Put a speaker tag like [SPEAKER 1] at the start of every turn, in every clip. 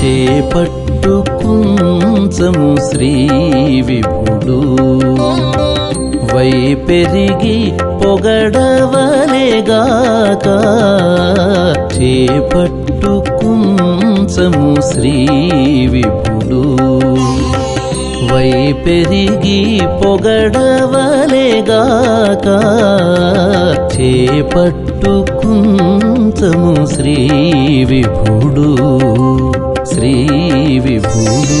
[SPEAKER 1] చేపట్టు కుంచము శ్రీ విభుడు. వై పెరిగి పొగడవలేగాక చేపట్టు కుంచము శ్రీ విభుడు. పై పెరిగి పొగడవలేగాక చేపట్టుకుంచము శ్రీ విభుడు శ్రీ విభుడు.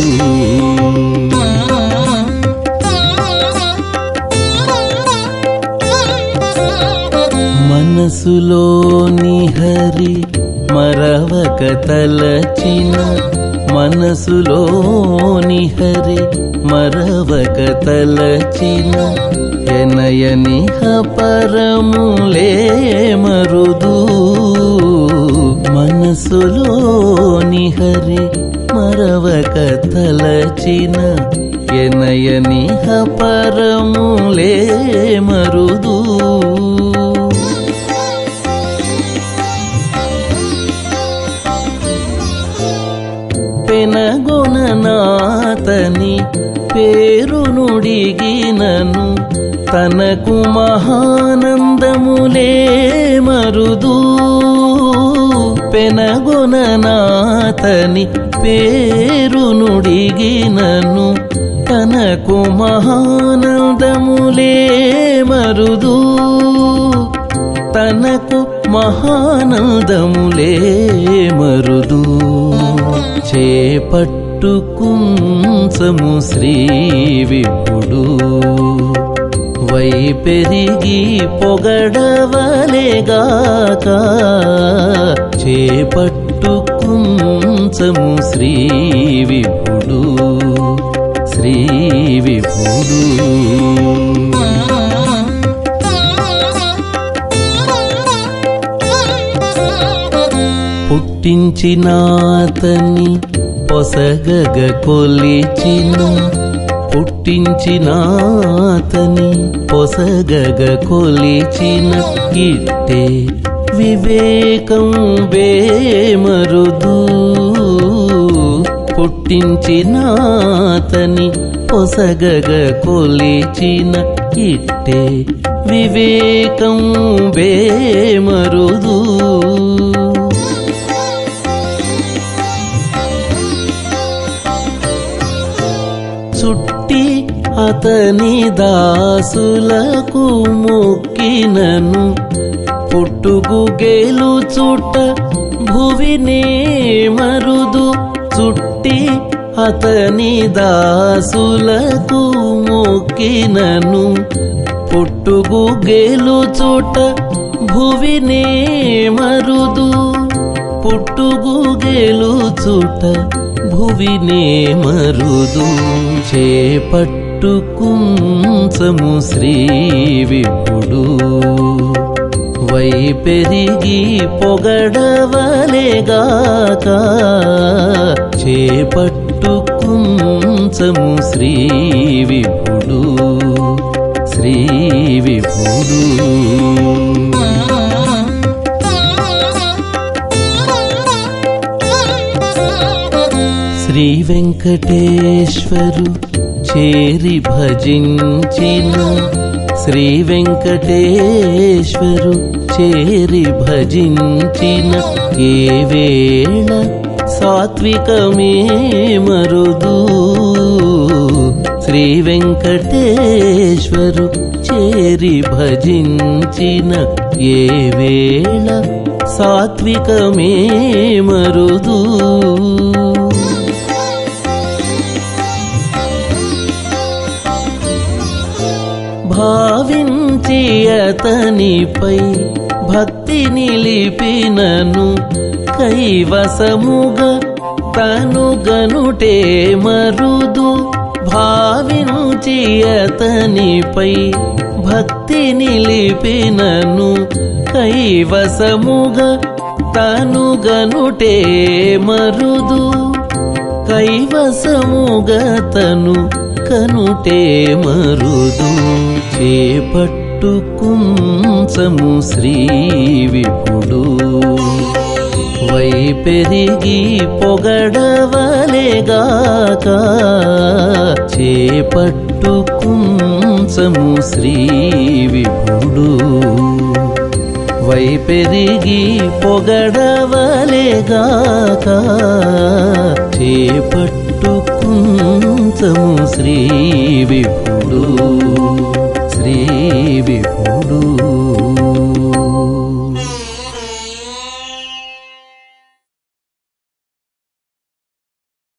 [SPEAKER 1] మనసులోని హరి మరవక తలచిన మనసులోని హరి మరవక తలచిన ఎనయనిహ పరములే మరుదు. మనసులోని హరి మరవక తలచిన ఎనయనిహ పరములే మరుదు. పెనగొననాతని పేరు నుడిగినను తనకు మహానందములే మరుదు. పెనగొననాతని పేరు నుడిగినను తనకు మహానందములే మరుదు. తనకు మహానందములే మరుదు. చేపట్టుకుంచము శ్రీ విభుడు. వై పెరిగి పొగడవలేగాక చేపట్టుకుంచము శ్రీ విభుడు. శ్రీ విభుడు. పుట్టించినాతని పొసగగ కొలిచిను. పుట్టించినాతని పొసగగ కొలిచిన. ఇట్టే వివేకం బేమరుదు. పుట్టించినాతని పొసగగ కొలిచిన. ఇట్టే వివేకం బేమరుదు. అతని దాసులకు మొక్కినను. పుట్టుకు గేలు చుట్ట భువినే మరుదు చుట్టి అతని దాసులకు మొక్కినను. పుట్టుకు గేలు చుట్ట భువినే మరుదు పుట్టుగు గేలు చుట్ట భువినే మరుదు. చేపట్టు కుంచము శ్రీ విభుడు. వై పెరిగి పొగడవలేగాక చేపట్టు కుంచము శ్రీ విభుడు. శ్రీ విభుడు. శ్రీ వెంకటేశ్వరు చేరి భజించిన శ్రీ వెంకటేశ్వరు చేరి భజించిన ఏ వేణ సాత్వికమే మరుదు. శ్రీ వెంకటేశ్వరు చేరి భజించిన ఏ వేళ సాత్వికమే మరుదు. అతనిపై భక్తి నిలిపినను కైవసముగా తను గనుటే మరుదు భావించి అతనిపై భక్తి నిలిపినను కైవసముగా తను గనుటే మరుదు కైవసముగా తను కనుటే మరుదు చేపట్టు కుంచము శ్రీ విపుడు వై పెరిగి పొగడవలేగాక చేపట్టు కుంచము శ్రీ విపుడు వై పెరిగి పొగడవలేగాక చేపట్టు కుంచము శ్రీ విపుడు